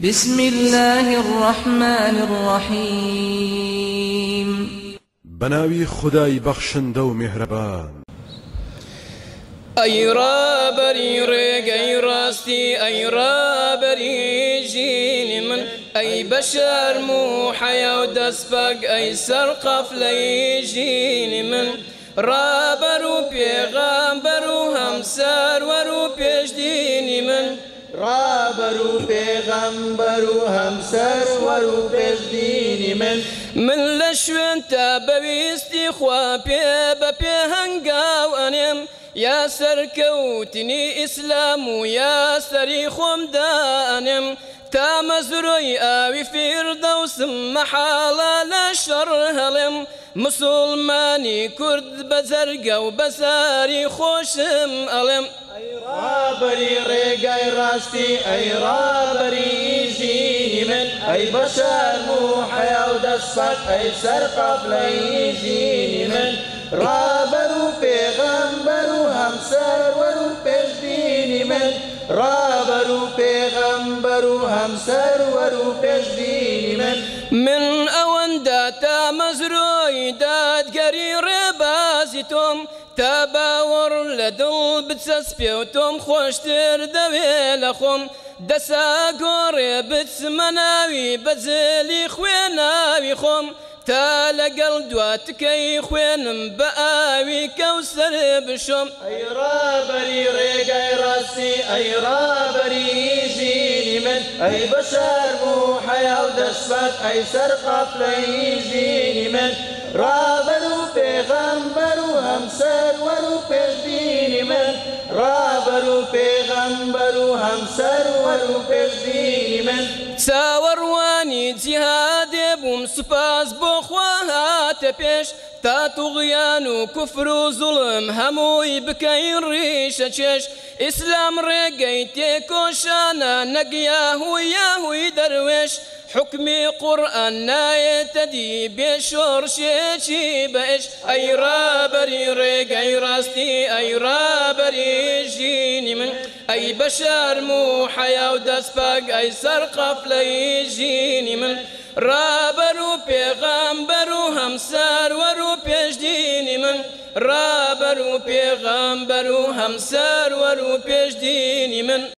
بسم الله الرحمن الرحيم. بناوي خداي بخشن دو مهربان. أي رابري ريق أي راستي أي رابري جيني من. أي بشر مو حياة ودسبق أي سرقف ليجيني من. رابرو من ڕابەر و پێغەمبەر و هەمسەر وەر و پێشدینی من. من لە شوێن تا بەویستی خوا پێ بە پێ هەنگاو ئەنێم یا سەرکەوتنی ئیسلام و یا سەری خۆمدا ئەنێم تا مەزرۆی ئاوی فیردەوسم مەحاڵە لە شەڕ هەڵێم مسلمانی کورد بە جەرگە و بەساری خۆشم ڕێگای ڕاستی ئەی ڕابەری ژینی من ئەی بەشەر و حیا و دەستپات ئەی سەرقاف لەی ژینی من. ڕابەر و پێغەمبەر و هەمسەر وەر و پێشبینی من. ڕابەر و پێغەمبەر و هەمسەر وەر و پێشبینی من من ئەوەندا تا مەزرۆی دادگەری ڕێبازی تۆم تا باوەڕ لە دڵ بچەسپێ و تۆم خۆشتر دەوێ لە خۆم دەسا گۆڕێ بچمە ناوی بەجێلی خوێ ناوی خۆم تا لەگەڵ دواتکەی خوێنم بە ئاوی کەوسەر بشۆم ئەی ڕابەری ڕێگای ڕاستی ئەی ڕابەری ژینی من. ئەی بەشار بوو حیا و دەسبەت ئەی سەر قافلەی ژینی من. ڕابەر و پێغەمبەر و هەمسەر وەر و پێشبینی ڕابەر و پێغەمبەر و هەمسەر وەر و پێشبینی من. چاوەڕوانی جیهادێ بووم سوپاس بۆ خوا هاتە پێش تا توغیان و کوفر و زوڵم هەمووی بکەین ڕیشە چێش. ئیسلام ڕێگەی تێکۆشانە نەگیاهوی یاهوی دەروێش. حکمی قورآن نایێتە دی بێشۆڕشێکی بەش ئەی ڕابەری ڕێگەی ڕاستی ئەی ڕابەری ژینی من. ئەی بەشارم و حیا و دەستپاک ئەی سەر قەفلەی ژینی من. ڕابەر و پێغامبەر و هەمسار وەر و پێشدینی من. ڕابەر و پێغامبەر و هەمسار وەر و پێشدینی من.